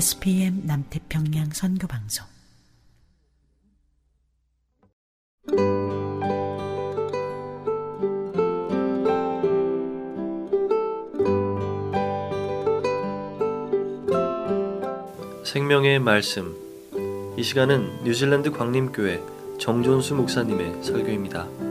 SPM 남태평양 선교방송 생명의 말씀 이 시간은 뉴질랜드 광림교회 정존수 목사님의 설교입니다.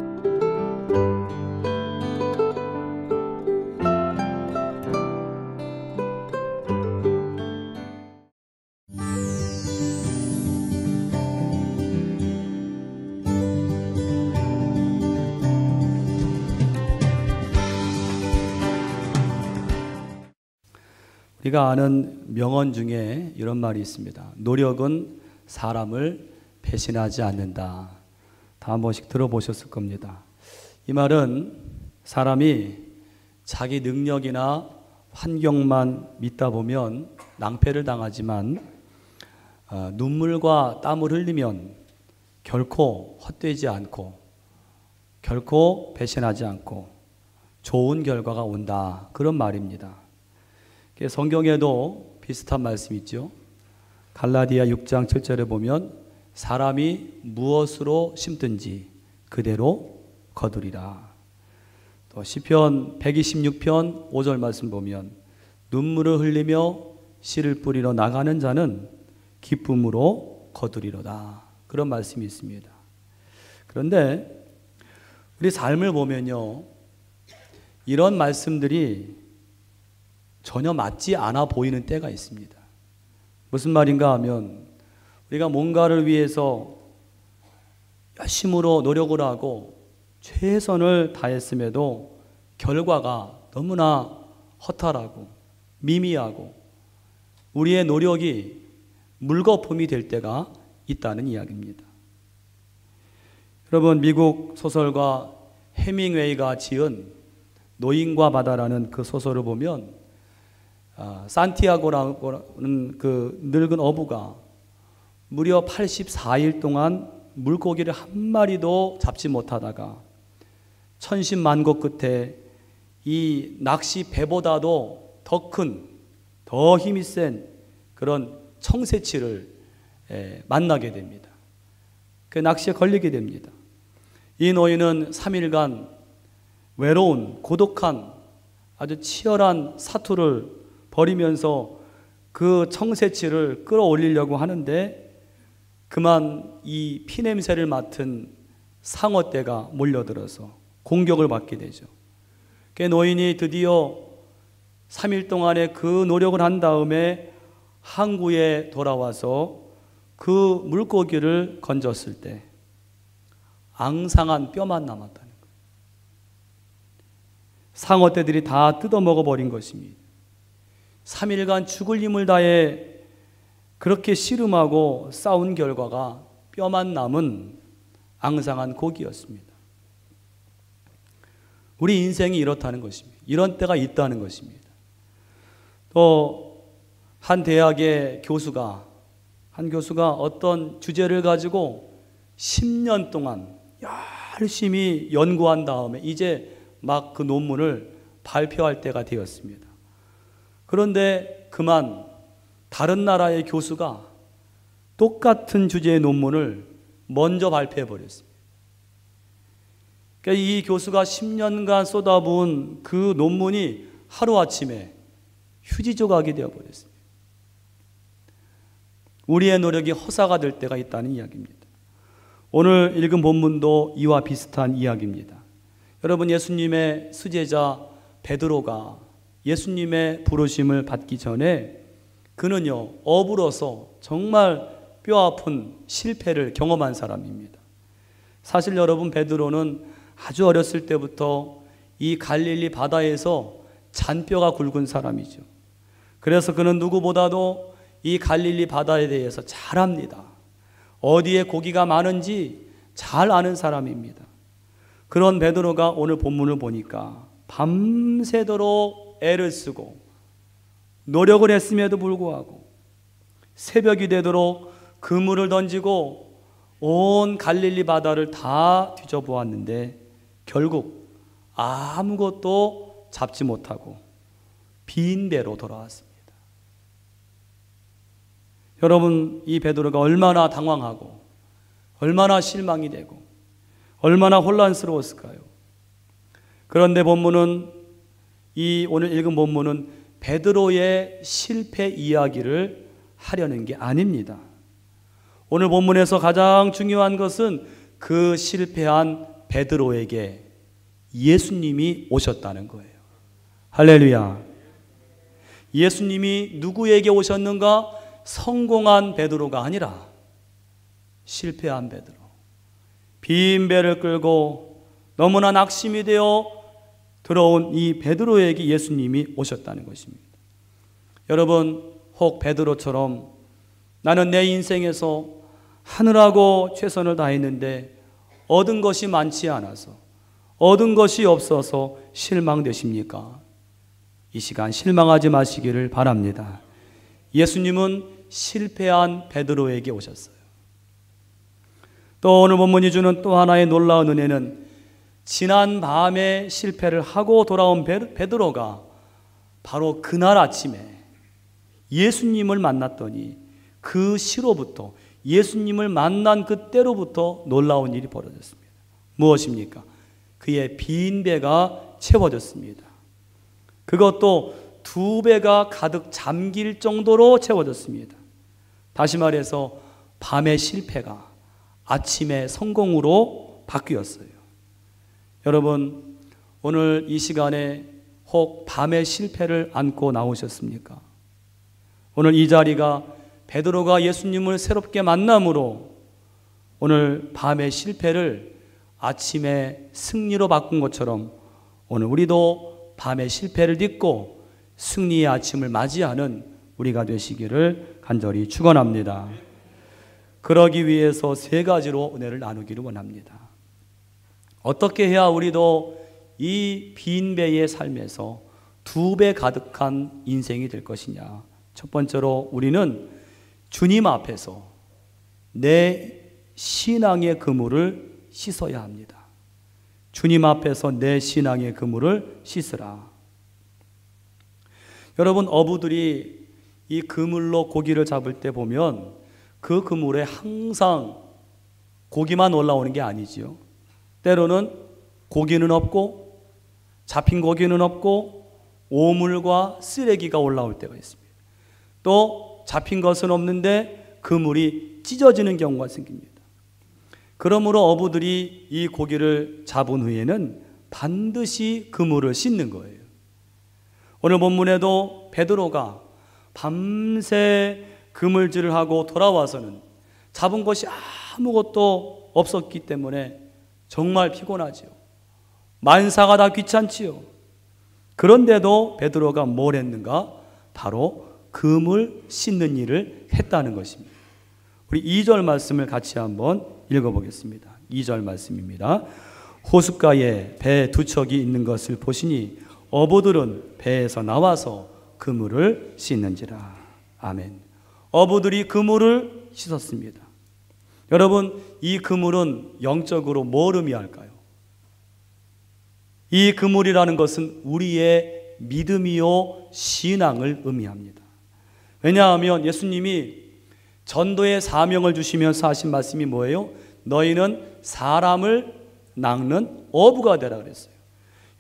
우리가 아는 명언 중에 이런 말이 있습니다. 노력은 사람을 배신하지 않는다. 다 한 번씩 들어보셨을 겁니다. 이 말은 사람이 자기 능력이나 환경만 믿다 보면 낭패를 당하지만 어, 눈물과 땀을 흘리면 결코 헛되지 않고 결코 배신하지 않고 좋은 결과가 온다. 그런 말입니다. 성경에도 비슷한 말씀 있죠. 갈라디아 6장 7절에 보면 사람이 무엇으로 심든지 그대로 거두리라. 또 시편 126편 5절 말씀 보면 눈물을 흘리며 씨를 뿌리러 나가는 자는 기쁨으로 거두리로다. 그런 말씀이 있습니다. 그런데 우리 삶을 보면요. 이런 말씀들이 전혀 맞지 않아 보이는 때가 있습니다. 무슨 말인가 하면 우리가 뭔가를 위해서 열심으로 노력을 하고 최선을 다했음에도 결과가 너무나 허탈하고 미미하고 우리의 노력이 물거품이 될 때가 있다는 이야기입니다. 여러분 미국 소설가 해밍웨이가 지은 노인과 바다라는 그 소설을 보면 아, 산티아고라는 그 늙은 어부가 무려 84일 동안 물고기를 한 마리도 잡지 못하다가 천신만고 끝에 이 낚시 배보다도 더 큰, 더 힘이 센 그런 청새치를 만나게 됩니다. 그 낚시에 걸리게 됩니다. 이 노인은 3일간 외로운, 고독한 아주 치열한 사투를 버리면서 그 청새치를 끌어올리려고 하는데 그만 이 피냄새를 맡은 상어떼가 몰려들어서 공격을 받게 되죠. 그 노인이 드디어 3일 동안의 그 노력을 한 다음에 항구에 돌아와서 그 물고기를 건졌을 때 앙상한 뼈만 남았다는 거예요. 상어떼들이 다 뜯어먹어 버린 것입니다. 3일간 죽을 힘을 다해 그렇게 씨름하고 싸운 결과가 뼈만 남은 앙상한 고기였습니다. 우리 인생이 이렇다는 것입니다. 이런 때가 있다는 것입니다. 또 한 대학의 교수가 한 교수가 어떤 주제를 가지고 10년 동안 열심히 연구한 다음에 이제 막 그 논문을 발표할 때가 되었습니다. 그런데 그만 다른 나라의 교수가 똑같은 주제의 논문을 먼저 발표해 버렸습니다. 그러니까 이 교수가 10년간 쏟아부은 그 논문이 하루아침에 휴지 조각이 되어 버렸습니다. 우리의 노력이 허사가 될 때가 있다는 이야기입니다. 오늘 읽은 본문도 이와 비슷한 이야기입니다. 여러분 예수님의 수제자 베드로가 예수님의 부르심을 받기 전에 그는요 어부로서 정말 뼈 아픈 실패를 경험한 사람입니다. 사실 여러분 베드로는 아주 어렸을 때부터 이 갈릴리 바다에서 잔뼈가 굵은 사람이죠. 그래서 그는 누구보다도 이 갈릴리 바다에 대해서 잘 압니다. 어디에 고기가 많은지 잘 아는 사람입니다. 그런 베드로가 오늘 본문을 보니까 밤새도록 애를 쓰고 노력을 했음에도 불구하고 새벽이 되도록 그물을 던지고 온 갈릴리 바다를 다 뒤져보았는데 결국 아무것도 잡지 못하고 빈 배로 돌아왔습니다. 여러분 이 베드로가 얼마나 당황하고 얼마나 실망이 되고 얼마나 혼란스러웠을까요? 그런데 본문은 이 오늘 읽은 본문은 베드로의 실패 이야기를 하려는 게 아닙니다. 오늘 본문에서 가장 중요한 것은 그 실패한 베드로에게 예수님이 오셨다는 거예요. 할렐루야. 예수님이 누구에게 오셨는가? 성공한 베드로가 아니라 실패한 베드로. 빈 배를 끌고 너무나 낙심이 되어 들어온 이 베드로에게 예수님이 오셨다는 것입니다. 여러분, 혹 베드로처럼 나는 내 인생에서 하늘하고 최선을 다했는데 얻은 것이 많지 않아서 얻은 것이 없어서 실망되십니까? 이 시간 실망하지 마시기를 바랍니다. 예수님은 실패한 베드로에게 오셨어요. 또 오늘 본문이 주는 또 하나의 놀라운 은혜는 지난 밤에 실패를 하고 돌아온 베드로가 바로 그날 아침에 예수님을 만났더니 그 시로부터 예수님을 만난 그때로부터 놀라운 일이 벌어졌습니다. 무엇입니까? 그의 빈 배가 채워졌습니다. 그것도 두 배가 가득 잠길 정도로 채워졌습니다. 다시 말해서 밤의 실패가 아침의 성공으로 바뀌었어요. 여러분, 오늘 이 시간에 혹 밤의 실패를 안고 나오셨습니까? 오늘 이 자리가 베드로가 예수님을 새롭게 만남으로 오늘 밤의 실패를 아침의 승리로 바꾼 것처럼 오늘 우리도 밤의 실패를 딛고 승리의 아침을 맞이하는 우리가 되시기를 간절히 축원합니다. 그러기 위해서 세 가지로 은혜를 나누기를 원합니다. 어떻게 해야 우리도 이 빈 배의 삶에서 두 배 가득한 인생이 될 것이냐? 첫 번째로 우리는 주님 앞에서 내 신앙의 그물을 씻어야 합니다. 주님 앞에서 내 신앙의 그물을 씻으라. 여러분 어부들이 이 그물로 고기를 잡을 때 보면 그 그물에 항상 고기만 올라오는 게 아니지요. 때로는 고기는 없고 잡힌 고기는 없고 오물과 쓰레기가 올라올 때가 있습니다. 또 잡힌 것은 없는데 그물이 찢어지는 경우가 생깁니다. 그러므로 어부들이 이 고기를 잡은 후에는 반드시 그물을 씻는 거예요. 오늘 본문에도 베드로가 밤새 그물질을 하고 돌아와서는 잡은 것이 아무것도 없었기 때문에 정말 피곤하지요. 만사가 다 귀찮지요. 그런데도 베드로가 뭘 했는가? 바로 금을 씻는 일을 했다는 것입니다. 우리 2절 말씀을 같이 한번 읽어보겠습니다. 2절 말씀입니다. 호숫가에 배 두 척이 있는 것을 보시니 어부들은 배에서 나와서 그물을 씻는지라. 아멘. 어부들이 그물을 씻었습니다. 여러분, 이 그물은 영적으로 뭘 의미할까요? 이 그물이라는 것은 우리의 믿음이요 신앙을 의미합니다. 왜냐하면 예수님이 전도의 사명을 주시면서 하신 말씀이 뭐예요? 너희는 사람을 낚는 어부가 되라 그랬어요.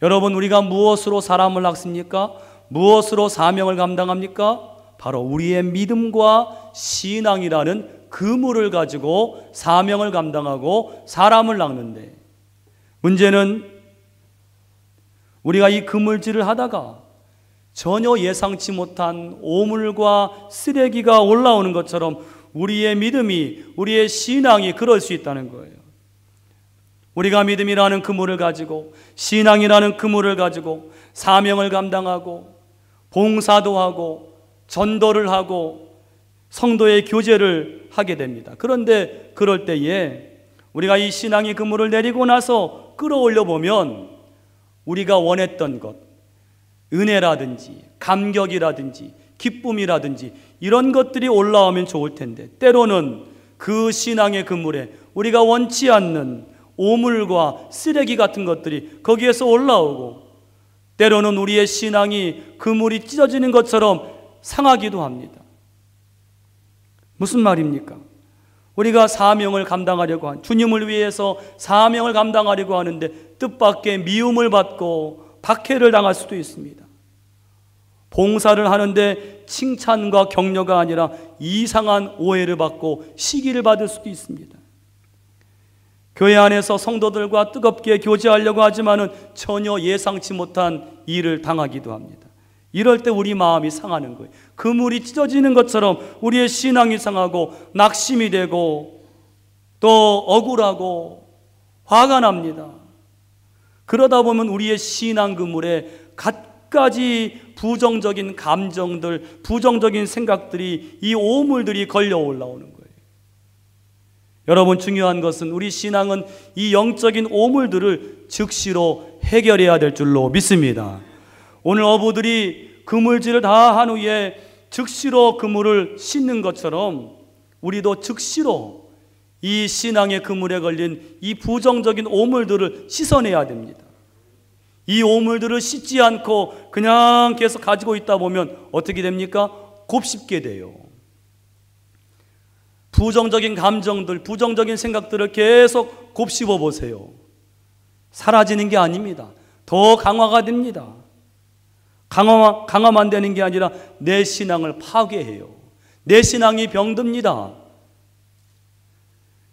여러분 우리가 무엇으로 사람을 낚습니까? 무엇으로 사명을 감당합니까? 바로 우리의 믿음과 신앙이라는 그물을 가지고 사명을 감당하고 사람을 낚는데 문제는 우리가 이 그물질을 하다가 전혀 예상치 못한 오물과 쓰레기가 올라오는 것처럼 우리의 믿음이, 우리의 신앙이 그럴 수 있다는 거예요. 우리가 믿음이라는 그물을 가지고, 신앙이라는 그물을 가지고, 사명을 감당하고, 봉사도 하고, 전도를 하고, 성도의 교제를 하게 됩니다. 그런데 그럴 때에 우리가 이 신앙의 그물을 내리고 나서 끌어올려 보면 우리가 원했던 것, 은혜라든지 감격이라든지 기쁨이라든지 이런 것들이 올라오면 좋을 텐데 때로는 그 신앙의 그물에 우리가 원치 않는 오물과 쓰레기 같은 것들이 거기에서 올라오고 때로는 우리의 신앙이 그물이 찢어지는 것처럼 상하기도 합니다. 무슨 말입니까? 우리가 사명을 감당하려고 한 주님을 위해서 사명을 감당하려고 하는데 뜻밖의 미움을 받고 박해를 당할 수도 있습니다. 봉사를 하는데 칭찬과 격려가 아니라 이상한 오해를 받고 시기를 받을 수도 있습니다. 교회 안에서 성도들과 뜨겁게 교제하려고 하지만은 전혀 예상치 못한 일을 당하기도 합니다. 이럴 때 우리 마음이 상하는 거예요. 그물이 찢어지는 것처럼 우리의 신앙이 상하고 낙심이 되고 또 억울하고 화가 납니다. 그러다 보면 우리의 신앙 그물에 갖가지 부정적인 감정들, 부정적인 생각들이 이 오물들이 걸려 올라오는 거예요. 여러분 중요한 것은 우리 신앙은 이 영적인 오물들을 즉시로 해결해야 될 줄로 믿습니다. 오늘 어부들이 그물질을 다 한 후에 즉시로 그물을 씻는 것처럼 우리도 즉시로 이 신앙의 그물에 걸린 이 부정적인 오물들을 씻어내야 됩니다. 이 오물들을 씻지 않고 그냥 계속 가지고 있다 보면 어떻게 됩니까? 곱씹게 돼요. 부정적인 감정들, 부정적인 생각들을 계속 곱씹어 보세요. 사라지는 게 아닙니다. 더 강화가 됩니다. 강화, 강화만 되는 게 아니라 내 신앙을 파괴해요. 내 신앙이 병듭니다.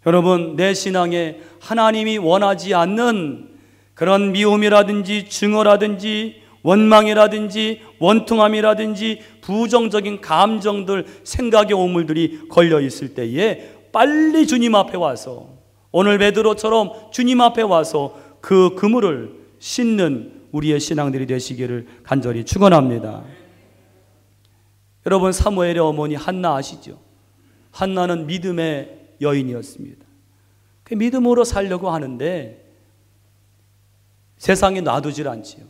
여러분, 내 신앙에 하나님이 원하지 않는 그런 미움이라든지 증오라든지 원망이라든지 원통함이라든지 부정적인 감정들, 생각의 오물들이 걸려 있을 때에 빨리 주님 앞에 와서 오늘 베드로처럼 주님 앞에 와서 그 그물을 씻는 우리의 신앙들이 되시기를 간절히 축원합니다. 여러분 사무엘의 어머니 한나 아시죠? 한나는 믿음의 여인이었습니다. 그 믿음으로 살려고 하는데 세상에 놔두질 않지요.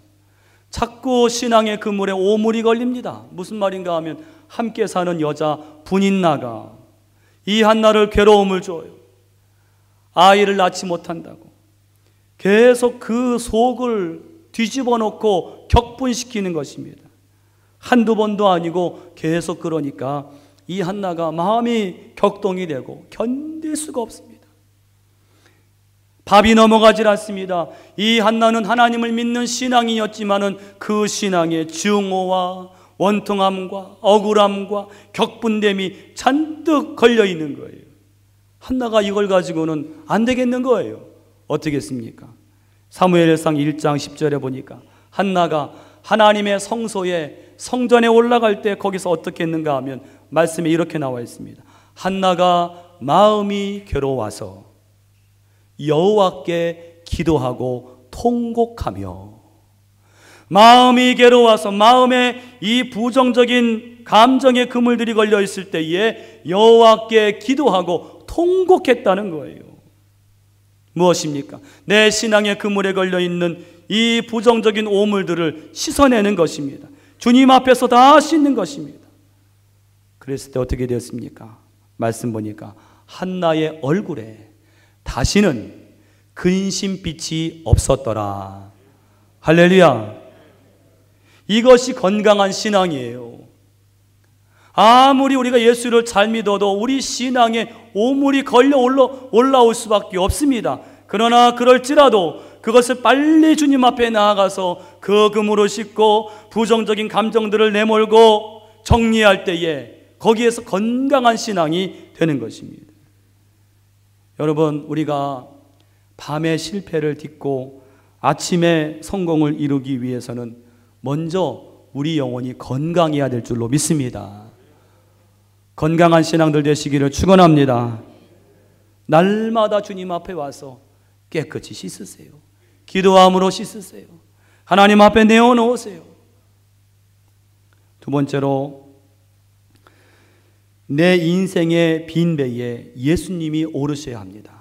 자꾸 신앙의 그물에 오물이 걸립니다. 무슨 말인가 하면 함께 사는 여자 분인나가 이 한나를 괴로움을 줘요. 아이를 낳지 못한다고. 계속 그 속을 뒤집어 놓고 격분시키는 것입니다. 한두 번도 아니고 계속 그러니까 이 한나가 마음이 격동이 되고 견딜 수가 없습니다. 밥이 넘어가질 않습니다. 이 한나는 하나님을 믿는 신앙이었지만은 그 신앙에 증오와 원통함과 억울함과 격분됨이 잔뜩 걸려 있는 거예요. 한나가 이걸 가지고는 안 되겠는 거예요. 어떻겠습니까? 사무엘상 1장 10절에 보니까 한나가 하나님의 성소에 성전에 올라갈 때 거기서 어떻게 했는가 하면 말씀에 이렇게 나와 있습니다. 한나가 마음이 괴로워서 여호와께 기도하고 통곡하며 마음이 괴로워서 마음에 이 부정적인 감정의 그물들이 걸려 있을 때에 여호와께 기도하고 통곡했다는 거예요. 무엇입니까? 내 신앙의 그물에 걸려 있는 이 부정적인 오물들을 씻어내는 것입니다. 주님 앞에서 다 씻는 것입니다. 그랬을 때 어떻게 되었습니까? 말씀 보니까 한나의 얼굴에 다시는 근심빛이 없었더라. 할렐루야. 이것이 건강한 신앙이에요. 아무리 우리가 예수를 잘 믿어도 우리 신앙에 오물이 걸려 올라, 올 수밖에 없습니다. 그러나 그럴지라도 그것을 빨리 주님 앞에 나아가서 그 금으로 씻고 부정적인 감정들을 내몰고 정리할 때에 거기에서 건강한 신앙이 되는 것입니다. 여러분, 우리가 밤에 실패를 딛고 아침에 성공을 이루기 위해서는 먼저 우리 영혼이 건강해야 될 줄로 믿습니다. 건강한 신앙들 되시기를 축원합니다. 날마다 주님 앞에 와서 깨끗이 씻으세요. 기도함으로 씻으세요. 하나님 앞에 내어 놓으세요. 두 번째로 내 인생의 빈 배에 예수님이 오르셔야 합니다.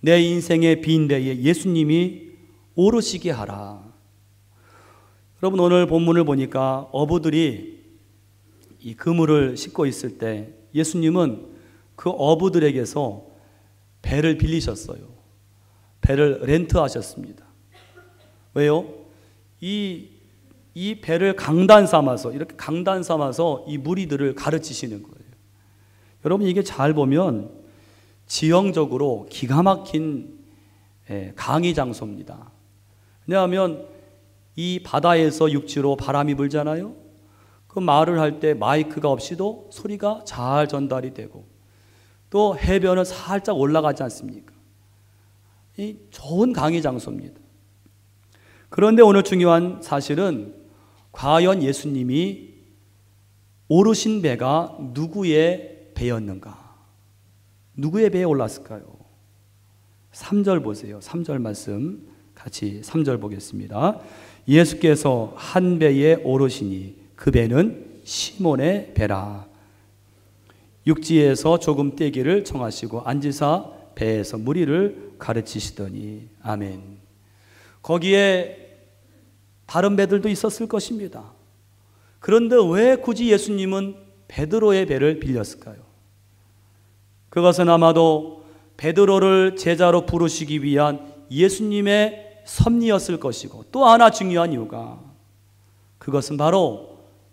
내 인생의 빈 배에 예수님이 오르시게 하라. 여러분 오늘 본문을 보니까 어부들이 이 그물을 싣고 있을 때 예수님은 그 어부들에게서 배를 빌리셨어요. 배를 렌트하셨습니다. 왜요? 이, 이 배를 강단 삼아서, 이렇게 강단 삼아서 이 무리들을 가르치시는 거예요. 여러분, 이게 잘 보면 지형적으로 기가 막힌 예, 강의 장소입니다. 왜냐하면 이 바다에서 육지로 바람이 불잖아요. 그 말을 할 때 마이크가 없이도 소리가 잘 전달이 되고 또 해변은 살짝 올라가지 않습니까? 이 좋은 강의 장소입니다. 그런데 오늘 중요한 사실은 과연 예수님이 오르신 배가 누구의 배였는가? 누구의 배에 올랐을까요? 3절 보세요. 3절 말씀 같이 3절 보겠습니다. 예수께서 한 배에 오르시니 그 배는 시몬의 배라. 육지에서 조금 떼기를 청하시고 앉으사 배에서 무리를 가르치시더니 아멘. 거기에 다른 배들도 있었을 것입니다. 그런데 왜 굳이 예수님은 베드로의 배를 빌렸을까요? 그것은 아마도 베드로를 제자로 부르시기 위한 예수님의 섭리였을 것이고 또 하나 중요한 이유가 그것은 바로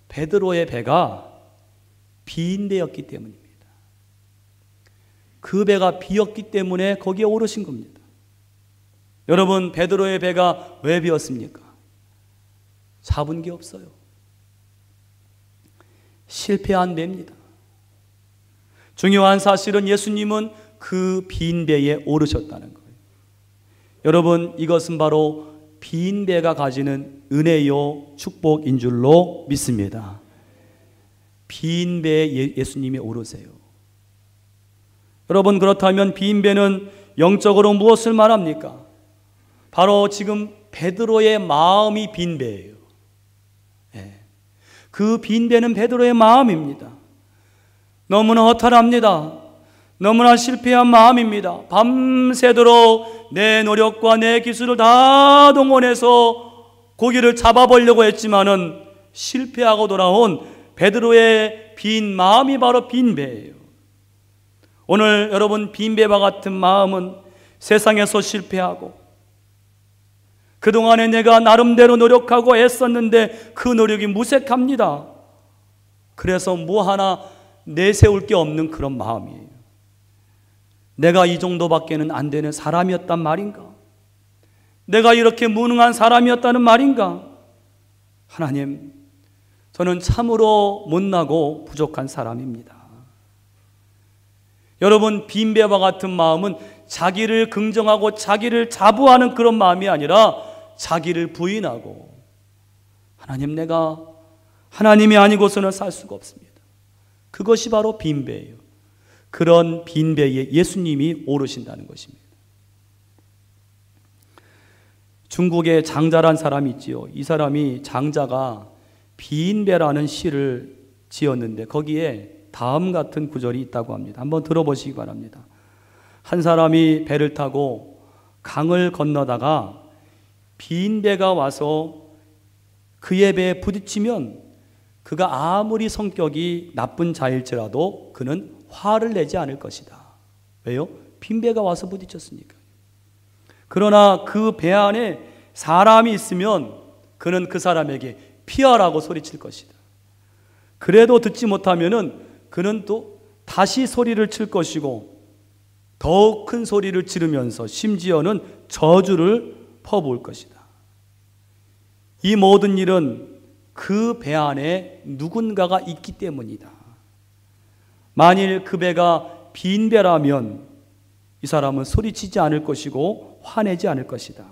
베드로의 배가 빈 배였기 때문입니다. 그 배가 비었기 때문에 거기에 오르신 겁니다. 여러분, 베드로의 배가 왜 비었습니까? 잡은 게 없어요. 실패한 배입니다. 중요한 사실은 예수님은 그 빈 배에 오르셨다는 거예요. 여러분, 이것은 바로 빈 배가 가지는 은혜요 축복인 줄로 믿습니다. 빈 배에 예, 예수님이 오르세요. 여러분 그렇다면 빈 배는 영적으로 무엇을 말합니까? 바로 지금 베드로의 마음이 빈 배예요. 네. 그빈 배는 베드로의 마음입니다. 너무나 허탈합니다. 너무나 실패한 마음입니다. 밤새도록 내 노력과 내 기술을 다 동원해서 고기를 잡아보려고 했지만은 실패하고 돌아온 베드로의 빈 마음이 바로 빈 배예요. 오늘 여러분 빈 배와 같은 마음은 세상에서 실패하고 그동안에 내가 나름대로 노력하고 애썼는데 그 노력이 무색합니다. 그래서 뭐 하나 내세울 게 없는 그런 마음이에요. 내가 이 정도밖에는 안 되는 사람이었단 말인가? 내가 이렇게 무능한 사람이었다는 말인가? 하나님, 저는 참으로 못나고 부족한 사람입니다. 여러분, 빈배와 같은 마음은 자기를 긍정하고 자기를 자부하는 그런 마음이 아니라 자기를 부인하고 하나님 내가 하나님이 아니고서는 살 수가 없습니다. 그것이 바로 빈배예요. 그런 빈배에 예수님이 오르신다는 것입니다. 중국에 장자란 사람이 있지요. 이 사람이 장자가 빈배라는 시를 지었는데 거기에 다음 같은 구절이 있다고 합니다. 한번 들어보시기 바랍니다. 한 사람이 배를 타고 강을 건너다가 빈 배가 와서 그의 배에 부딪히면 그가 아무리 성격이 나쁜 자일지라도 그는 화를 내지 않을 것이다. 왜요? 빈배가 와서 부딪혔으니까. 그러나 그 배 안에 사람이 있으면 그는 그 사람에게 피하라고 소리칠 것이다. 그래도 듣지 못하면은 그는 또 다시 소리를 칠 것이고 더욱 큰 소리를 지르면서 심지어는 저주를 퍼부을 것이다. 이 모든 일은 그 배 안에 누군가가 있기 때문이다. 만일 그 배가 빈 배라면 이 사람은 소리치지 않을 것이고 화내지 않을 것이다.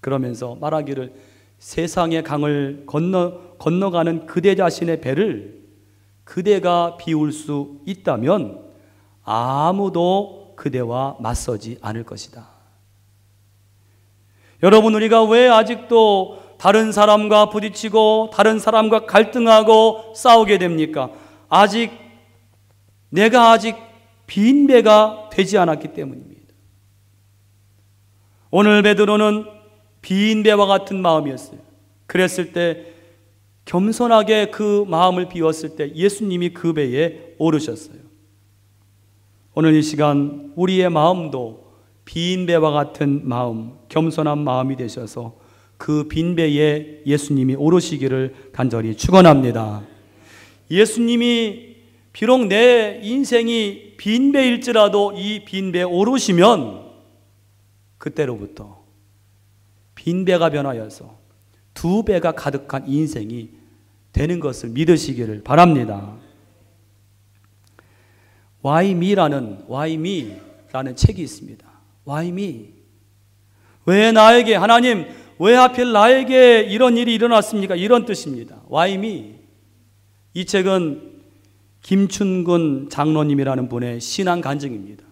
그러면서 말하기를 세상의 강을 건너 건너가는 그대 자신의 배를 그대가 비울 수 있다면 아무도 그대와 맞서지 않을 것이다. 여러분 우리가 왜 아직도 다른 사람과 부딪히고 다른 사람과 갈등하고 싸우게 됩니까? 아직 내가 아직 빈 배가 되지 않았기 때문입니다. 오늘 베드로는 빈 배와 같은 마음이었어요. 그랬을 때 겸손하게 그 마음을 비웠을 때 예수님이 그 배에 오르셨어요. 오늘 이 시간 우리의 마음도 빈 배와 같은 마음, 겸손한 마음이 되셔서 그 빈 배에 예수님이 오르시기를 간절히 축원합니다. 예수님이 비록 내 인생이 빈 배일지라도 이 빈 배에 오르시면 그때로부터 빈 배가 변하여서 두 배가 가득한 인생이 되는 것을 믿으시기를 바랍니다. Why me라는 Why me라는 책이 있습니다. Why me? 왜 나에게 하나님 왜 하필 나에게 이런 일이 일어났습니까? 이런 뜻입니다. Why me? 이 책은 김춘근 장로님이라는 분의 신앙 간증입니다.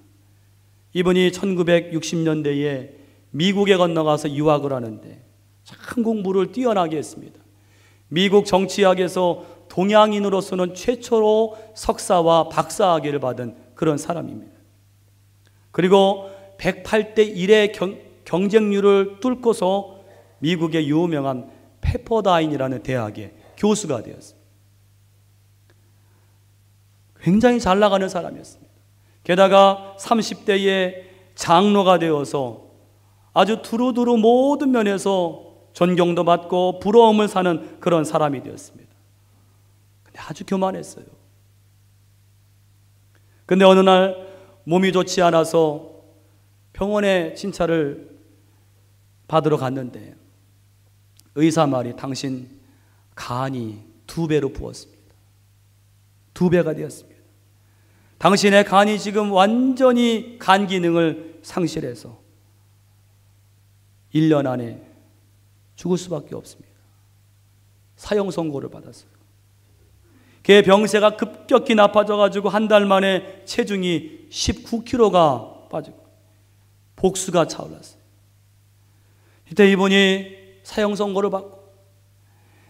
이분이 1960년대에 미국에 건너가서 유학을 하는데 참 공부를 뛰어나게 했습니다. 미국 정치학에서 동양인으로서는 최초로 석사와 박사학위를 받은 그런 사람입니다. 그리고 108대 1의 경, 경쟁률을 뚫고서 미국의 유명한 페퍼다인이라는 대학의 교수가 되었습니다. 굉장히 잘 나가는 사람이었습니다. 게다가 30대에 장로가 되어서 아주 두루두루 모든 면에서 존경도 받고 부러움을 사는 그런 사람이 되었습니다. 근데 아주 교만했어요. 근데 어느 날 몸이 좋지 않아서 병원에 진찰을 받으러 갔는데 의사 말이 당신 간이 두 배로 부었습니다. 두 배가 되었습니다. 당신의 간이 지금 완전히 간 기능을 상실해서 1년 안에 죽을 수밖에 없습니다. 사형 선고를 받았어요. 걔 병세가 급격히 나빠져 가지고 한 달 만에 체중이 19kg가 빠지고 복수가 차올랐어요. 이때 이분이 사형 선고를 받고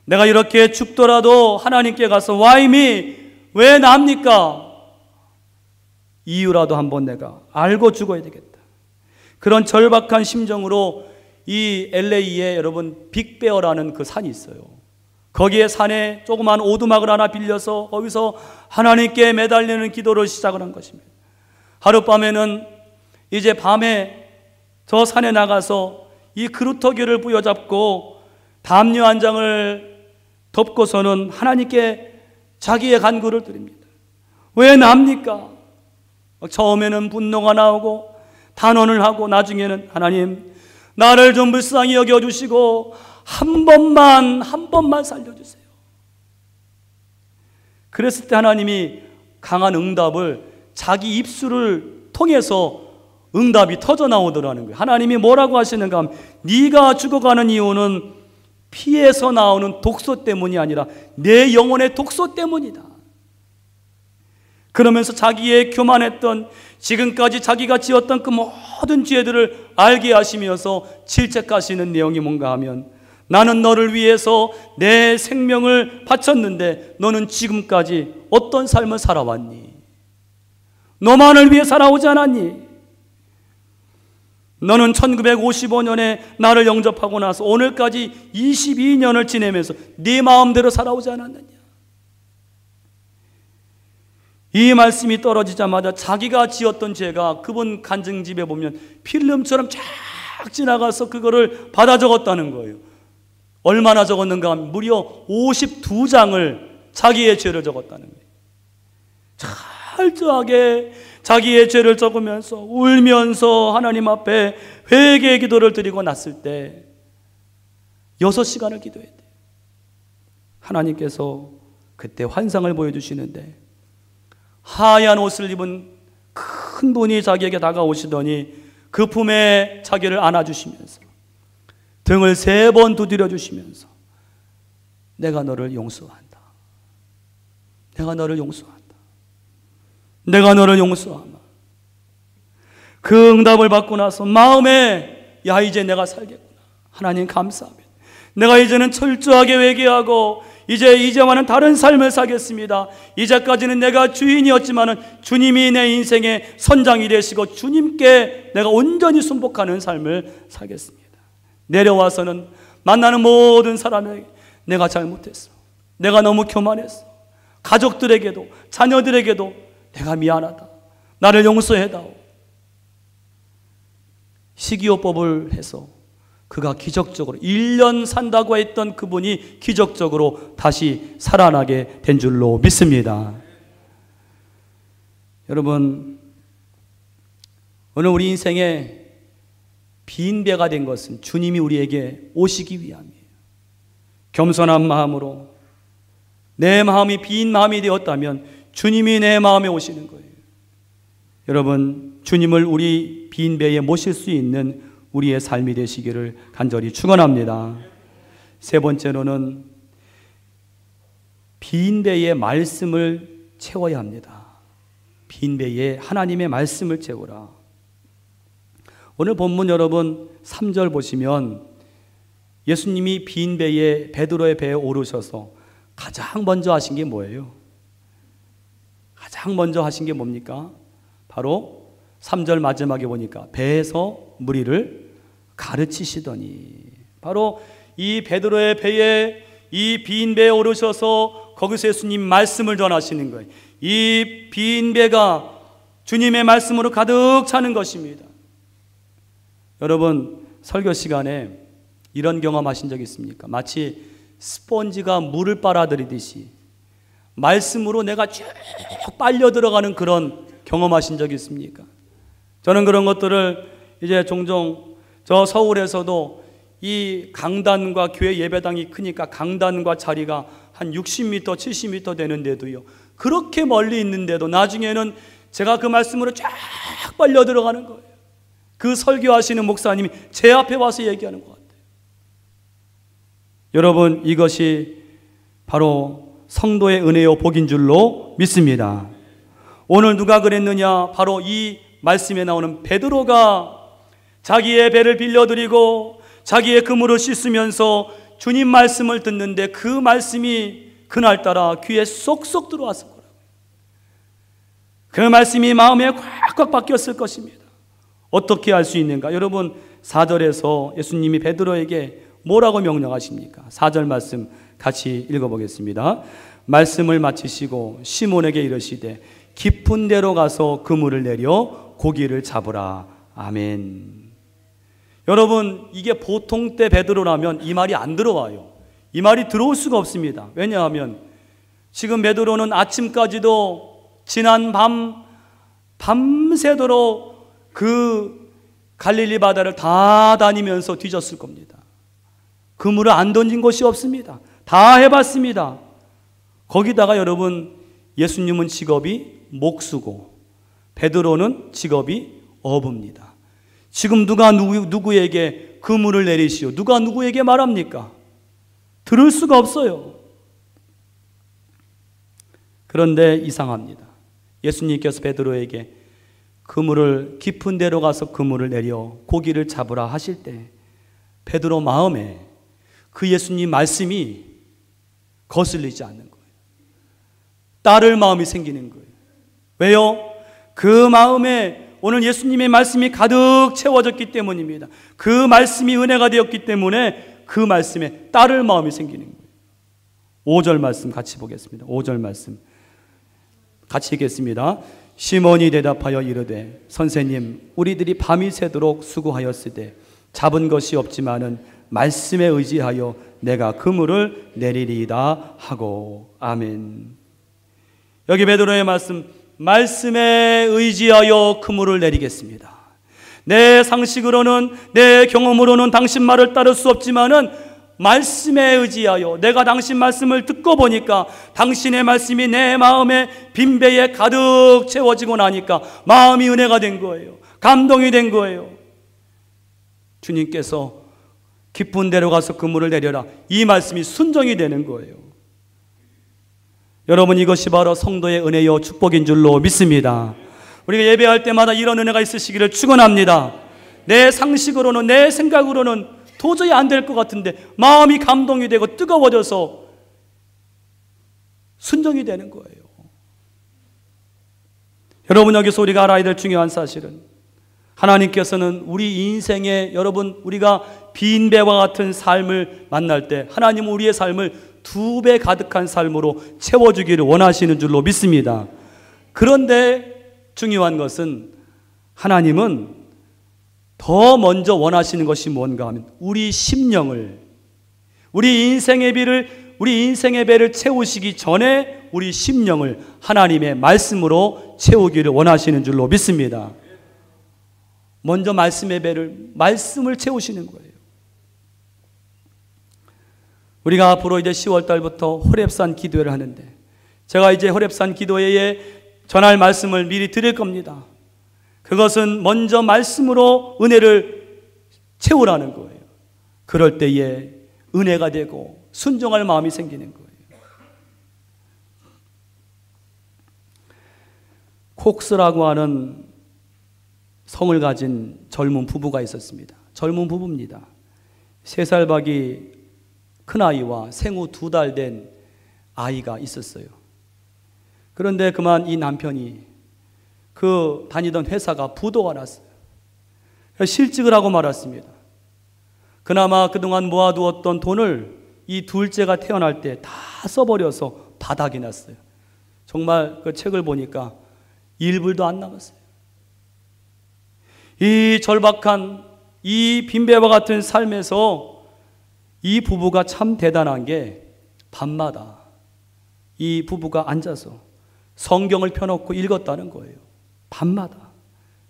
내가 이렇게 죽더라도 하나님께 가서 와임이 왜 납니까? 이유라도 한번 내가 알고 죽어야 되겠다. 그런 절박한 심정으로 이 LA에 여러분 빅베어라는 그 산이 있어요. 거기에 산에 조그만 오두막을 하나 빌려서 거기서 하나님께 매달리는 기도를 시작을 한 것입니다. 하룻밤에는 이제 밤에 저 산에 나가서 이 그루터기를 부여잡고 담요 한 장을 덮고서는 하나님께 자기의 간구를 드립니다. 왜 납니까? 처음에는 분노가 나오고 단언을 하고 나중에는 하나님 나를 좀 불쌍히 여겨 주시고 한 번만 한 번만 살려 주세요. 그랬을 때 하나님이 강한 응답을 자기 입술을 통해서 응답이 터져 나오더라는 거예요. 하나님이 뭐라고 하시는가 하면 네가 죽어가는 이유는 피에서 나오는 독소 때문이 아니라 내 영혼의 독소 때문이다. 그러면서 자기의 교만했던 지금까지 자기가 지었던 그 모든 죄들을 알게 하시면서 질책하시는 내용이 뭔가 하면 나는 너를 위해서 내 생명을 바쳤는데 너는 지금까지 어떤 삶을 살아왔니? 너만을 위해 살아오지 않았니? 너는 1955년에 나를 영접하고 나서 오늘까지 22년을 지내면서 네 마음대로 살아오지 않았느냐? 이 말씀이 떨어지자마자 자기가 지었던 죄가 그분 간증집에 보면 필름처럼 쫙 지나가서 그거를 받아 적었다는 거예요. 얼마나 적었는가 하면 무려 52장을 자기의 죄를 적었다는 거예요. 철저하게 자기의 죄를 적으면서 울면서 하나님 앞에 회개의 기도를 드리고 났을 때 6시간을 기도해야 돼요. 하나님께서 그때 환상을 보여주시는데 하얀 옷을 입은 큰 분이 자기에게 다가오시더니 그 품에 자기를 안아주시면서 등을 세 번 두드려 주시면서 내가 너를 용서한다. 내가 너를 용서한다. 내가 너를 용서하마. 그 응답을 받고 나서 마음에 야 이제 내가 살겠구나. 하나님 감사합니다. 내가 이제는 철저하게 회개하고 이제 이제와는 다른 삶을 살겠습니다. 이제까지는 내가 주인이었지만은 주님이 내 인생의 선장이 되시고 주님께 내가 온전히 순복하는 삶을 살겠습니다. 내려와서는 만나는 모든 사람에게 내가 잘못했어. 내가 너무 교만했어. 가족들에게도 자녀들에게도 내가 미안하다. 나를 용서해다오. 식이요법을 해서 그가 기적적으로 1년 산다고 했던 그분이 기적적으로 다시 살아나게 된 줄로 믿습니다. 여러분, 오늘 우리 인생에 빈 배가 된 것은 주님이 우리에게 오시기 위함이에요. 겸손한 마음으로 내 마음이 빈 마음이 되었다면 주님이 내 마음에 오시는 거예요. 여러분, 주님을 우리 빈 배에 모실 수 있는 우리의 삶이 되시기를 간절히 축원합니다. 세 번째로는 빈 배의 말씀을 채워야 합니다. 빈 배에 하나님의 말씀을 채우라. 오늘 본문 여러분 3절 보시면 예수님이 빈 배에 베드로의 배에 오르셔서 가장 먼저 하신 게 뭐예요? 가장 먼저 하신 게 뭡니까? 바로 3절 마지막에 보니까 배에서 무리를 가르치시더니 바로 이 베드로의 배에 이 빈 배에 오르셔서 거기서 예수님 말씀을 전하시는 거예요. 이 빈 배가 주님의 말씀으로 가득 차는 것입니다. 여러분 설교 시간에 이런 경험하신 적 있습니까? 마치 스펀지가 물을 빨아들이듯이 말씀으로 내가 쭉 빨려 들어가는 그런 경험하신 적 있습니까? 저는 그런 것들을 이제 종종 저 서울에서도 이 강단과 교회 예배당이 크니까 강단과 자리가 한 60m, 70m 되는데도요. 그렇게 멀리 있는데도 나중에는 제가 그 말씀으로 쫙 빨려 들어가는 거예요. 그 설교하시는 목사님이 제 앞에 와서 얘기하는 것 같아요. 여러분, 이것이 바로 성도의 은혜요 복인 줄로 믿습니다. 오늘 누가 그랬느냐? 바로 이 말씀에 나오는 베드로가 자기의 배를 빌려드리고 자기의 그물을 씻으면서 주님 말씀을 듣는데 그 말씀이 그날따라 귀에 쏙쏙 들어왔을 거라고요. 그 말씀이 마음에 꽉꽉 박혔을 것입니다. 어떻게 할수 있는가? 여러분 4절에서 예수님이 베드로에게 뭐라고 명령하십니까? 4절 말씀 같이 읽어보겠습니다. 말씀을 마치시고 시몬에게 이르시되 깊은 데로 가서 그물을 내려 고기를 잡으라. 아멘. 여러분, 이게 보통 때 베드로라면 이 말이 안 들어와요. 이 말이 들어올 수가 없습니다. 왜냐하면 지금 베드로는 아침까지도 지난 밤, 밤새도록 그 갈릴리 바다를 다 다니면서 뒤졌을 겁니다. 그물을 안 던진 곳이 없습니다. 다 해봤습니다. 거기다가 여러분, 예수님은 직업이 목수고, 베드로는 직업이 어부입니다. 지금 누가 누구, 누구에게 그물을 내리시오? 누가 누구에게 말합니까? 들을 수가 없어요. 그런데 이상합니다. 예수님께서 베드로에게 그물을 깊은 데로 가서 그물을 내려 고기를 잡으라 하실 때 베드로 마음에 그 예수님 말씀이 거슬리지 않는 거예요. 따를 마음이 생기는 거예요. 왜요? 그 마음에 오늘 예수님의 말씀이 가득 채워졌기 때문입니다. 그 말씀이 은혜가 되었기 때문에 그 말씀에 따를 마음이 생기는 거예요. 5절 말씀 같이 보겠습니다. 5절 말씀. 같이 읽겠습니다. 시몬이 대답하여 이르되 선생님 우리들이 밤이 새도록 수고하였으되 잡은 것이 없지만은 말씀에 의지하여 내가 그물을 내리리이다 하고 아멘. 여기 베드로의 말씀 말씀에 의지하여 그물을 내리겠습니다. 내 상식으로는 내 경험으로는 당신 말을 따를 수 없지만은 말씀에 의지하여 내가 당신 말씀을 듣고 보니까 당신의 말씀이 내 마음에 빈배에 가득 채워지고 나니까 마음이 은혜가 된 거예요. 감동이 된 거예요. 주님께서 기쁜 대로 가서 그물을 내려라. 이 말씀이 순종이 되는 거예요. 여러분 이것이 바로 성도의 은혜요 축복인 줄로 믿습니다. 우리가 예배할 때마다 이런 은혜가 있으시기를 축원합니다. 내 상식으로는 내 생각으로는 도저히 안 될 것 같은데 마음이 감동이 되고 뜨거워져서 순종이 되는 거예요. 여러분 여기서 우리가 알아야 될 중요한 사실은 하나님께서는 우리 인생에 여러분 우리가 빈 배와 같은 삶을 만날 때 하나님은 우리의 삶을 두 배 가득한 삶으로 채워주기를 원하시는 줄로 믿습니다. 그런데 중요한 것은 하나님은 더 먼저 원하시는 것이 뭔가 하면 우리 심령을 우리 인생의 비를 우리 인생의 배를 채우시기 전에 우리 심령을 하나님의 말씀으로 채우기를 원하시는 줄로 믿습니다. 먼저 말씀의 배를 말씀을 채우시는 거예요. 우리가 앞으로 이제 10월 달부터 호랩산 기도회를 하는데 제가 이제 호랩산 기도회에 전할 말씀을 미리 드릴 겁니다. 그것은 먼저 말씀으로 은혜를 채우라는 거예요. 그럴 때에 은혜가 되고 순종할 마음이 생기는 거예요. 콕스라고 하는 성을 가진 젊은 부부가 있었습니다. 젊은 부부입니다. 세 살 박이 큰아이와 생후 두 달 된 아이가 있었어요. 그런데 그만 이 남편이 그 다니던 회사가 부도가 났어요. 실직을 하고 말았습니다. 그나마 그동안 모아두었던 돈을 이 둘째가 태어날 때 다 써버려서 바닥이 났어요. 정말 그 책을 보니까 일불도 안 남았어요. 이 절박한 이 빈배와 같은 삶에서 이 부부가 참 대단한 게 밤마다 이 부부가 앉아서 성경을 펴놓고 읽었다는 거예요. 밤마다.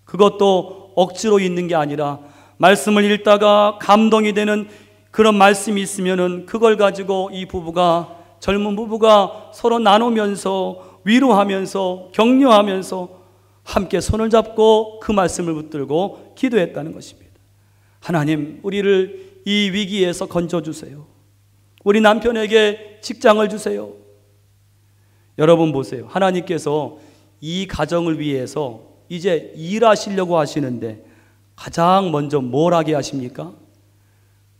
그것도 억지로 읽는 게 아니라 말씀을 읽다가 감동이 되는 그런 말씀이 있으면은 그걸 가지고 이 부부가 젊은 부부가 서로 나누면서 위로하면서 격려하면서 함께 손을 잡고 그 말씀을 붙들고 기도했다는 것입니다. 하나님, 우리를 이 위기에서 건져주세요. 우리 남편에게 직장을 주세요. 여러분 보세요. 하나님께서 이 가정을 위해서 이제 일하시려고 하시는데 가장 먼저 뭘 하게 하십니까?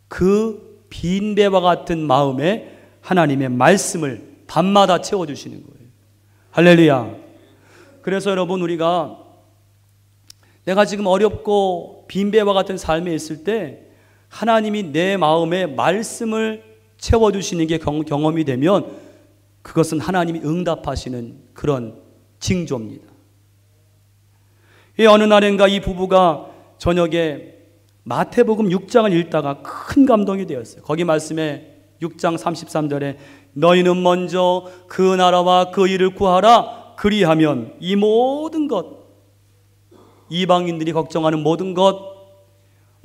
그 빈배와 같은 마음에 하나님의 말씀을 밤마다 채워주시는 거예요. 할렐루야. 그래서 여러분 우리가 내가 지금 어렵고 빈배와 같은 삶에 있을 때 하나님이 내 마음에 말씀을 채워주시는 게 경험이 되면 그것은 하나님이 응답하시는 그런 징조입니다. 이 어느 날인가 이 부부가 저녁에 마태복음 6장을 읽다가 큰 감동이 되었어요. 거기 말씀에 6장 33절에 너희는 먼저 그 나라와 그 일을 구하라 그리하면 이 모든 것, 이방인들이 걱정하는 모든 것,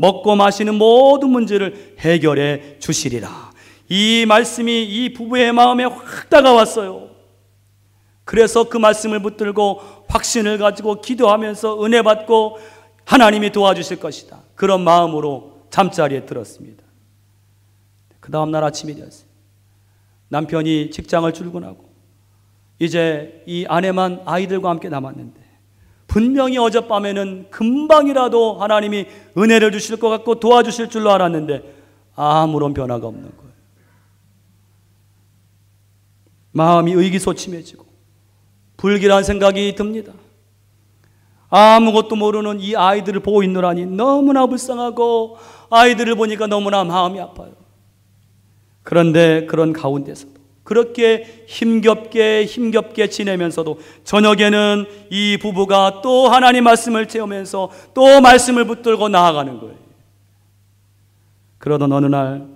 먹고 마시는 모든 문제를 해결해 주시리라. 이 말씀이 이 부부의 마음에 확 다가왔어요. 그래서 그 말씀을 붙들고 확신을 가지고 기도하면서 은혜 받고 하나님이 도와주실 것이다. 그런 마음으로 잠자리에 들었습니다. 그 다음날 아침이 되었어요. 남편이 직장을 출근하고 이제 이 아내만 아이들과 함께 남았는데 분명히 어젯밤에는 금방이라도 하나님이 은혜를 주실 것 같고 도와주실 줄로 알았는데 아무런 변화가 없는 거예요. 마음이 의기소침해지고 불길한 생각이 듭니다. 아무것도 모르는 이 아이들을 보고 있느라니 너무나 불쌍하고 아이들을 보니까 너무나 마음이 아파요. 그런데 그런 가운데서도 그렇게 힘겹게 힘겹게 지내면서도 저녁에는 이 부부가 또 하나님 말씀을 채우면서 또 말씀을 붙들고 나아가는 거예요. 그러던 어느 날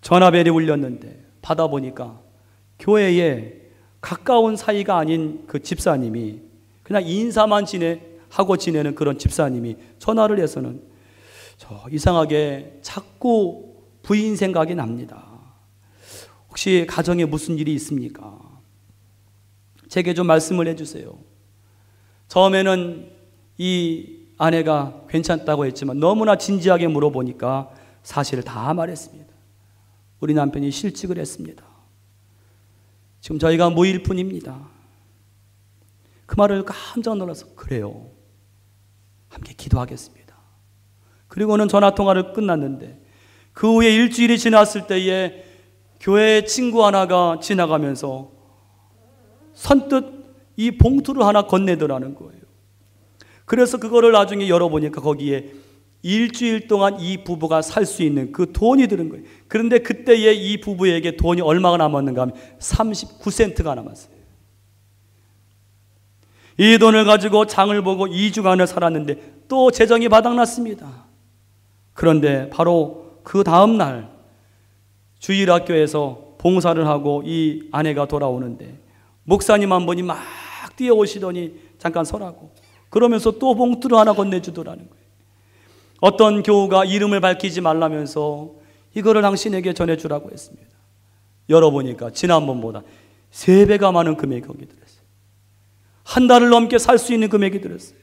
전화벨이 울렸는데 받아보니까 교회에 가까운 사이가 아닌 그 집사님이 그냥 인사만 지내 하고 지내는 그런 집사님이 전화를 해서는 저 이상하게 자꾸 부인 생각이 납니다. 혹시 가정에 무슨 일이 있습니까? 제게 좀 말씀을 해주세요. 처음에는 이 아내가 괜찮다고 했지만 너무나 진지하게 물어보니까 사실을 다 말했습니다. 우리 남편이 실직을 했습니다. 지금 저희가 무일 뿐입니다. 그 말을 깜짝 놀라서 그래요. 함께 기도하겠습니다. 그리고는 전화 통화를 끝났는데 그 후에 일주일이 지났을 때에 교회 친구 하나가 지나가면서 선뜻 이 봉투를 하나 건네더라는 거예요. 그래서 그거를 나중에 열어보니까 거기에 일주일 동안 이 부부가 살 수 있는 그 돈이 드는 거예요. 그런데 그때에 이 부부에게 돈이 얼마가 남았는가 하면 39센트가 남았어요. 이 돈을 가지고 장을 보고 2주간을 살았는데 또 재정이 바닥났습니다. 그런데 바로 그 다음날 주일 학교에서 봉사를 하고 이 아내가 돌아오는데 목사님 한 분이 막 뛰어오시더니 잠깐 서라고 그러면서 또 봉투를 하나 건네주더라는 거예요. 어떤 교우가 이름을 밝히지 말라면서 이거를 당신에게 전해주라고 했습니다. 열어보니까 지난번보다 세 배가 많은 금액이 거기 들었어요. 한 달을 넘게 살 수 있는 금액이 들었어요.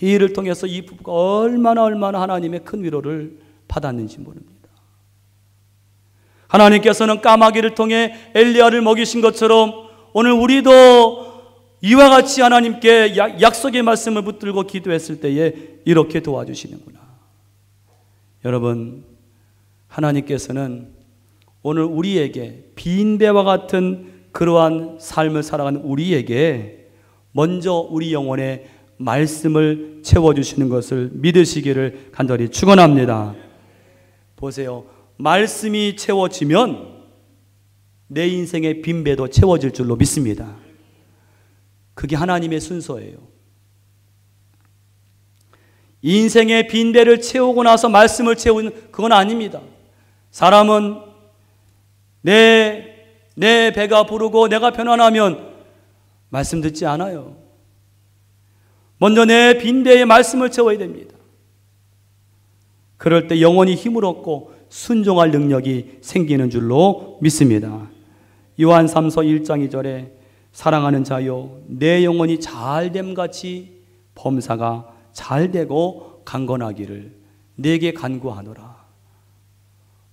이 일을 통해서 이 부부가 얼마나 얼마나 하나님의 큰 위로를 받았는지 모릅니다. 하나님께서는 까마귀를 통해 엘리야를 먹이신 것처럼 오늘 우리도 이와 같이 하나님께 약속의 말씀을 붙들고 기도했을 때에 이렇게 도와주시는구나. 여러분, 하나님께서는 오늘 우리에게 빈배와 같은 그러한 삶을 살아가는 우리에게 먼저 우리 영혼에 말씀을 채워주시는 것을 믿으시기를 간절히 축원합니다. 보세요. 말씀이 채워지면 내 인생의 빈배도 채워질 줄로 믿습니다. 그게 하나님의 순서예요. 인생의 빈대를 채우고 나서 말씀을 채우는 그건 아닙니다. 사람은 내, 내 배가 부르고 내가 편안하면 말씀 듣지 않아요. 먼저 내 빈대에 말씀을 채워야 됩니다. 그럴 때 영원히 힘을 얻고 순종할 능력이 생기는 줄로 믿습니다. 요한 3서 1장 2절에 사랑하는 자요 내 영혼이 잘됨 같이 범사가 잘되고 강건하기를 내게 간구하노라.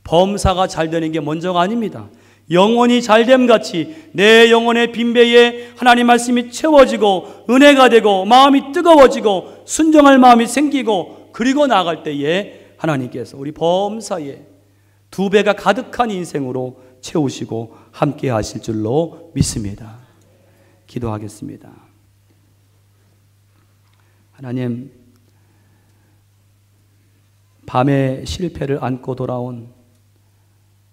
범사가 잘 되는 게 먼저가 아닙니다. 영혼이 잘됨 같이 내 영혼의 빈배에 하나님 말씀이 채워지고 은혜가 되고 마음이 뜨거워지고 순정할 마음이 생기고 그리고 나갈 때에 하나님께서 우리 범사에 두 배가 가득한 인생으로 채우시고 함께 하실 줄로 믿습니다. 기도하겠습니다. 하나님, 밤에 실패를 안고 돌아온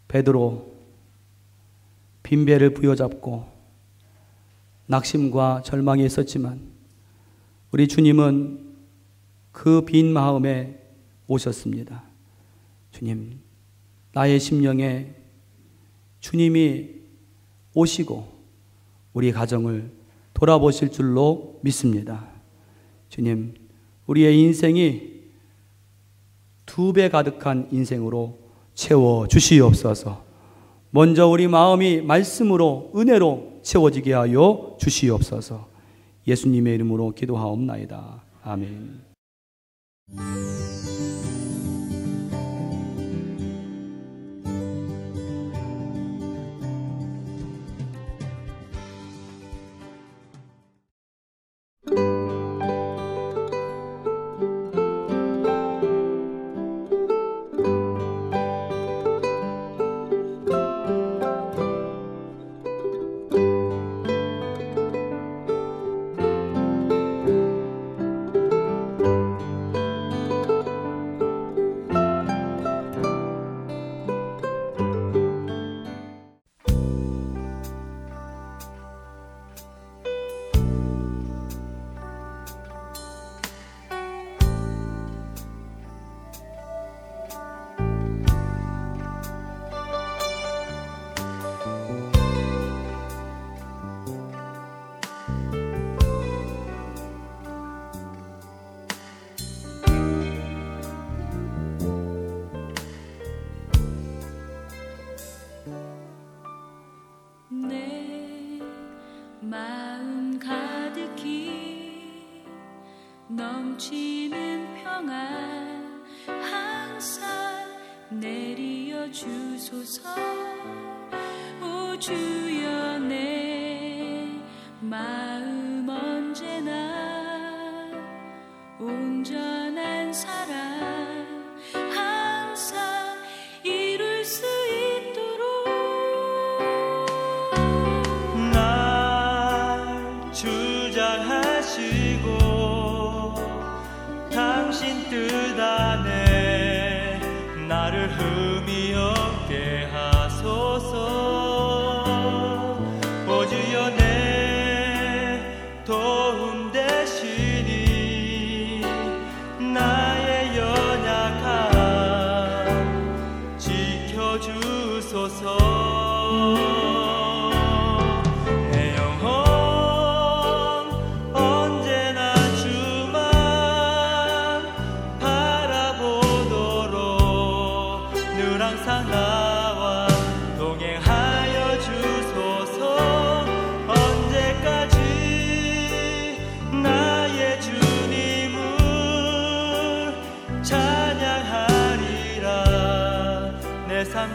베드로 빈배를 부여잡고 낙심과 절망이 있었지만 우리 주님은 그 빈 마음에 오셨습니다. 주님, 나의 심령에 주님이 오시고 우리 가정을 돌아보실 줄로 믿습니다. 주님, 우리의 인생이 두 배 가득한 인생으로 채워 주시옵소서. 먼저 우리 마음이 말씀으로 은혜로 채워지게 하여 주시옵소서. 예수님의 이름으로 기도하옵나이다. 아멘.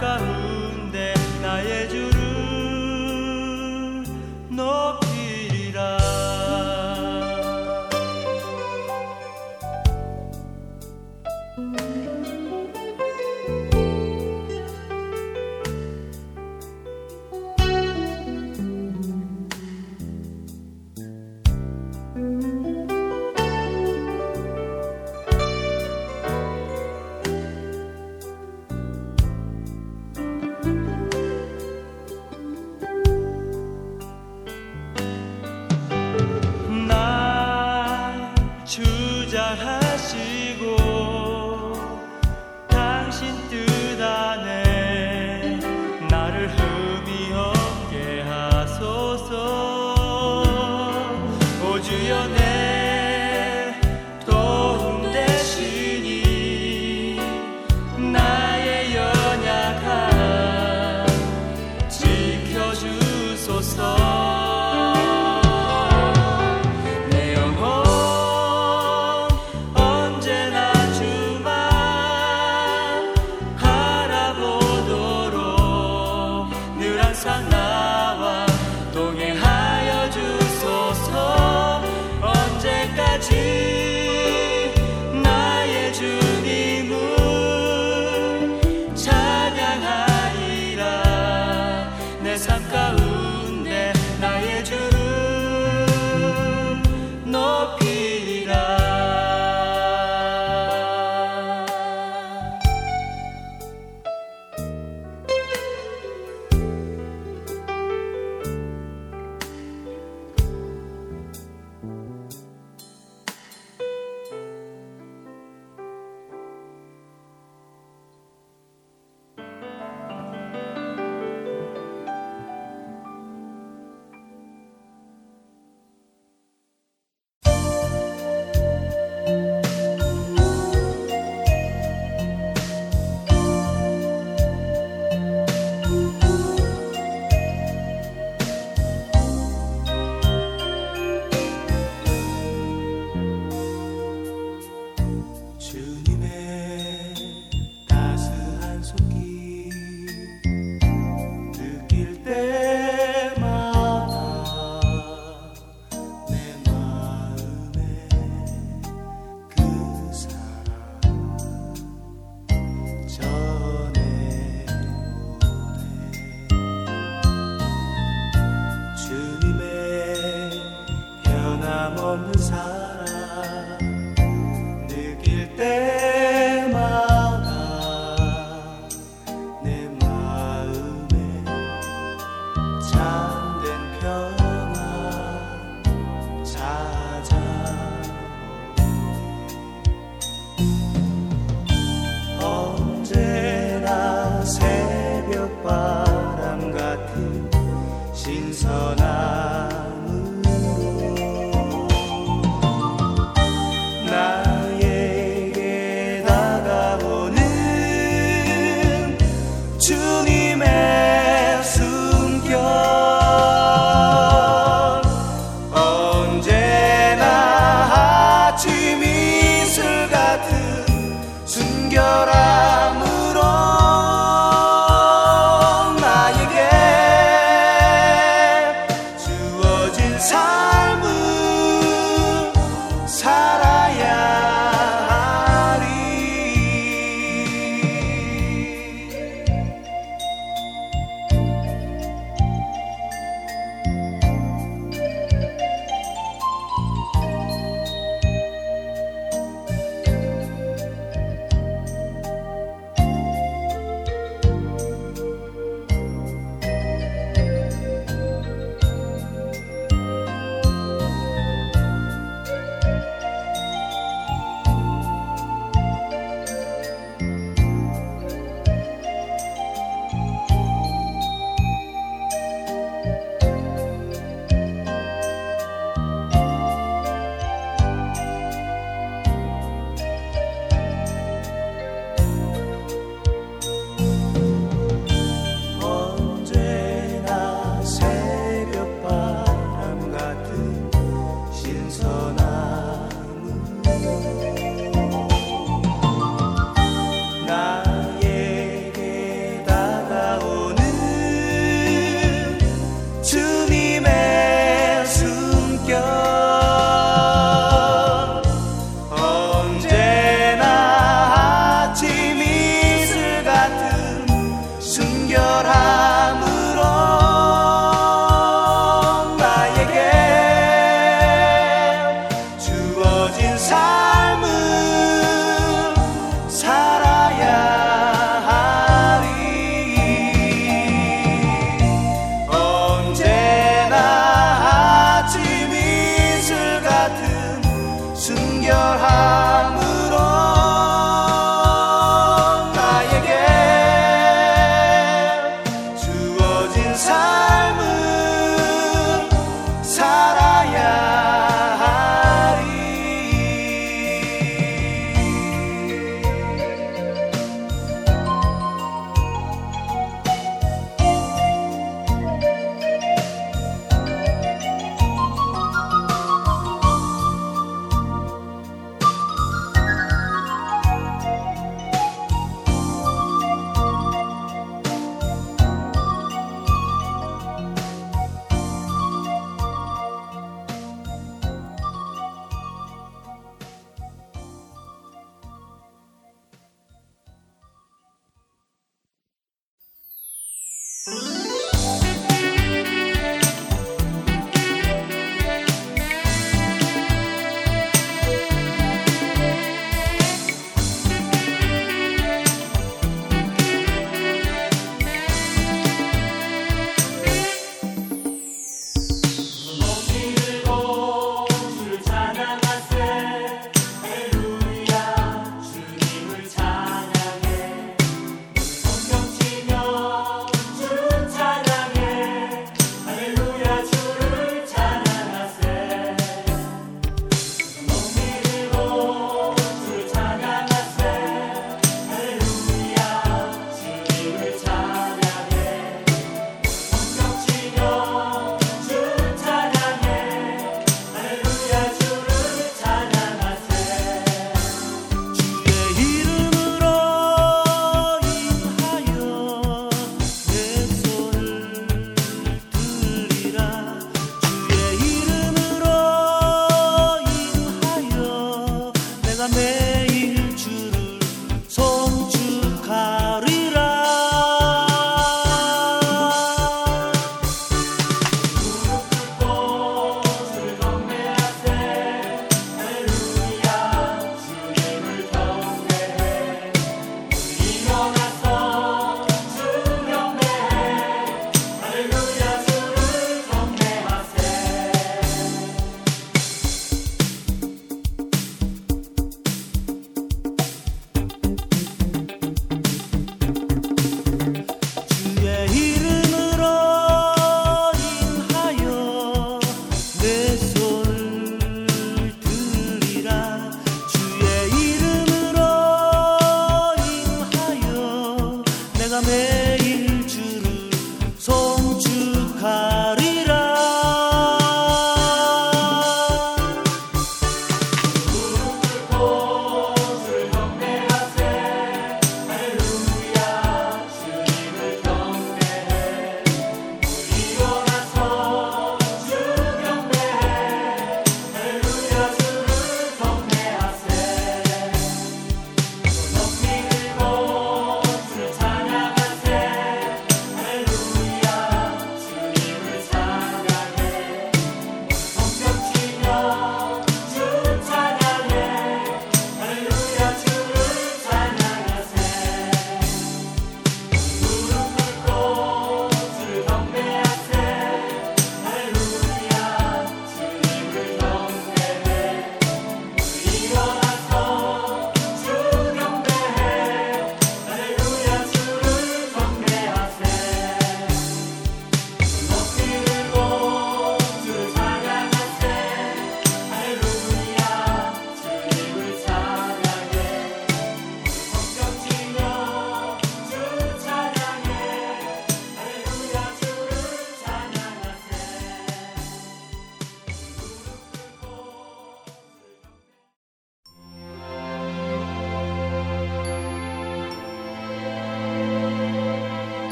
내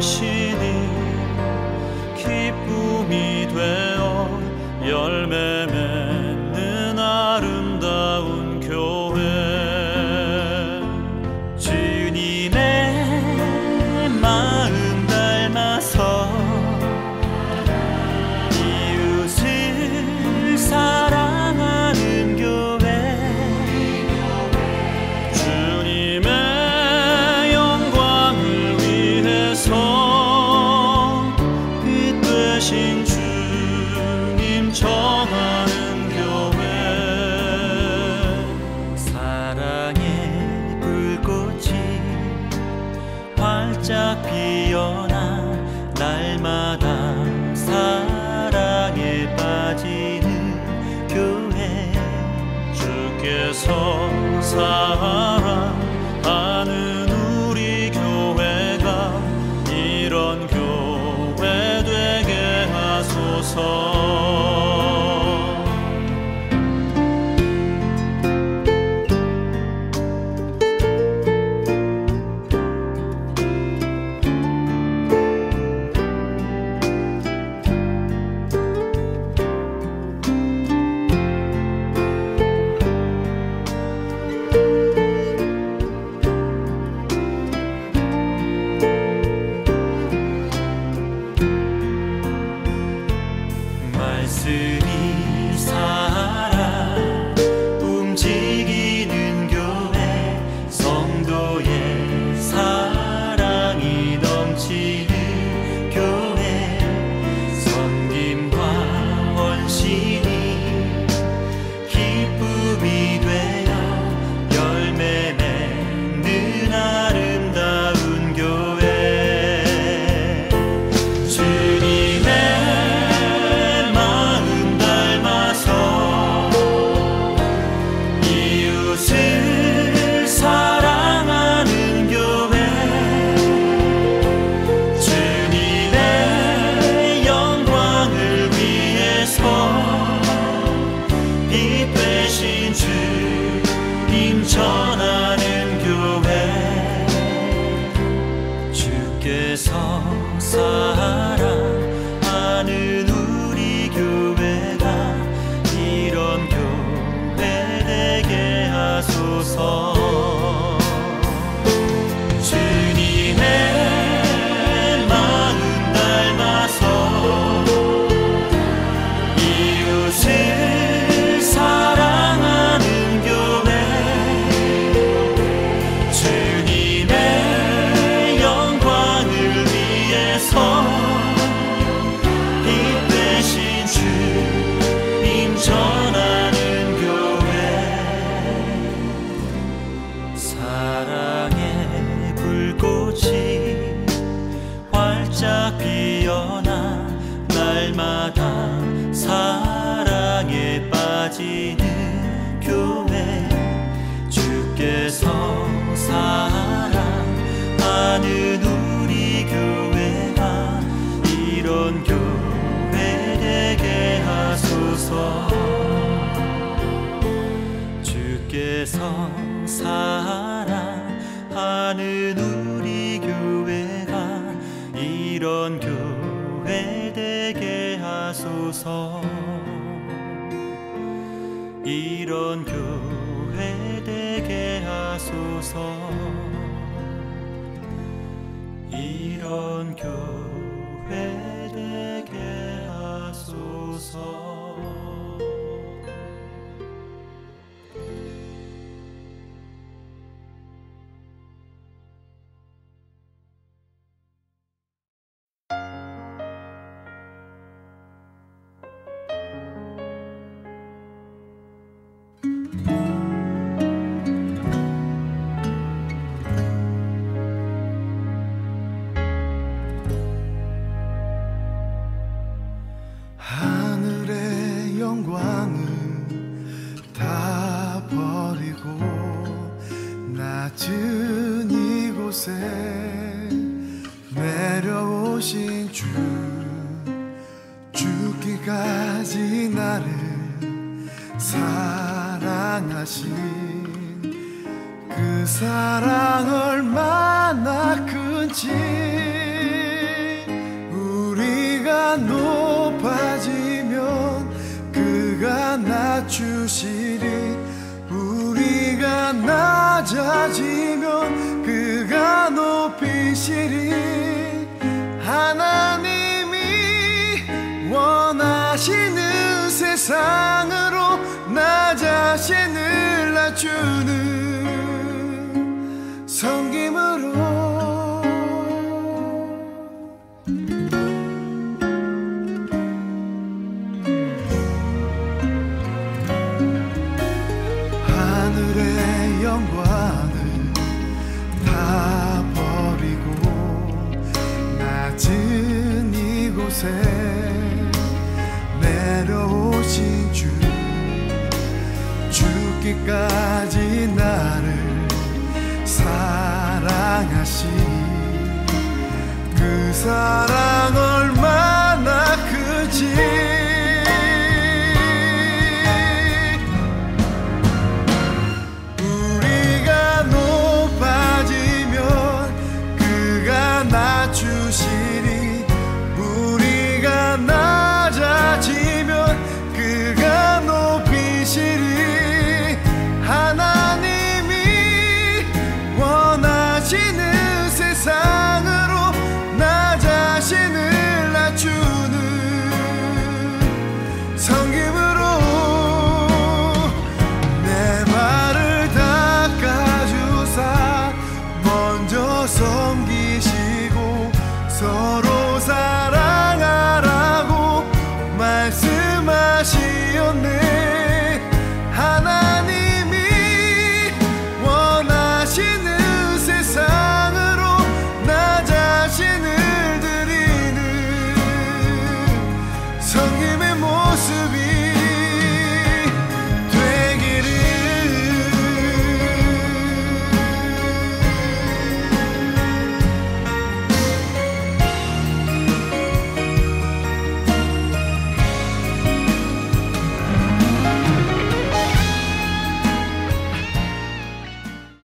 是 사랑하는 우리 교회가 이런 교회 되게 하소서. 이런 교회 되게 하소서. 이런 교회